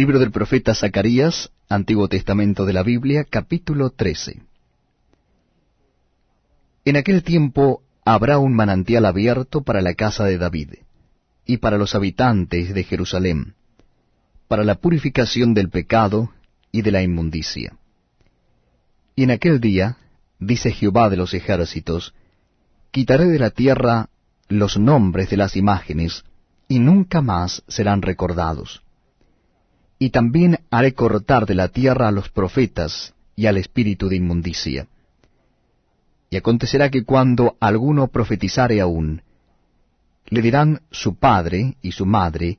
Libro del profeta Zacarías, Antiguo Testamento de la Biblia, capítulo 13. En aquel tiempo habrá un manantial abierto para la casa de David, y para los habitantes de Jerusalén, para la purificación del pecado y de la inmundicia. Y en aquel día, dice Jehová de los ejércitos, quitaré de la tierra los nombres de las imágenes, y nunca más serán recordados. Y también haré cortar de la tierra a los profetas y al espíritu de inmundicia. Y acontecerá que cuando alguno profetizare aún, le dirán su padre y su madre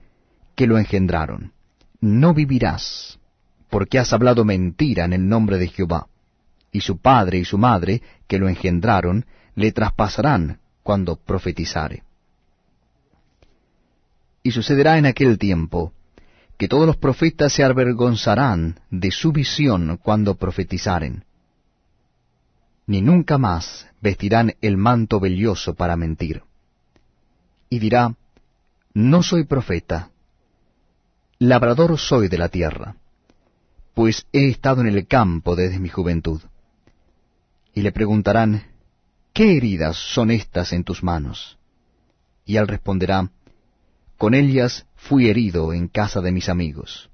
que lo engendraron, no vivirás, porque has hablado mentira en el nombre de Jehová. Y su padre y su madre que lo engendraron le traspasarán cuando profetizare. Y sucederá en aquel tiempo que todos los profetas se avergonzarán de su visión cuando profetizaren, ni nunca más vestirán el manto velloso para mentir. Y dirá, No soy profeta, labrador soy de la tierra, pues he estado en el campo desde mi juventud. Y le preguntarán, ¿qué heridas son estas en tus manos? Y él responderá, con ellas fui herido en casa de mis amigos.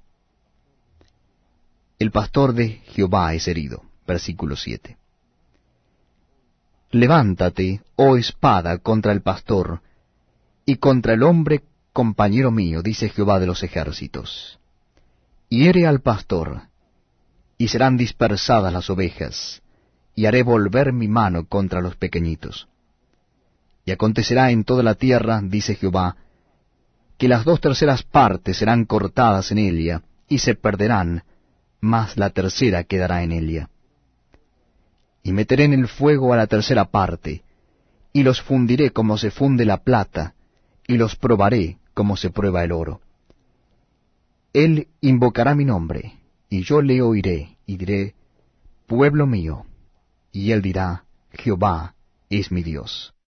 El pastor de Jehová es herido. Versículo 7. Levántate, oh espada, contra el pastor, y contra el hombre compañero mío, dice Jehová de los ejércitos. Hiere al pastor, y serán dispersadas las ovejas, y haré volver mi mano contra los pequeñitos. Y acontecerá en toda la tierra, dice Jehová, que las dos terceras partes serán cortadas en ella, y se perderán, mas la tercera quedará en ella. Y meteré en el fuego a la tercera parte, y los fundiré como se funde la plata, y los probaré como se prueba el oro. Él invocará mi nombre, y yo le oiré, y diré, Pueblo mío, y él dirá, Jehová es mi Dios.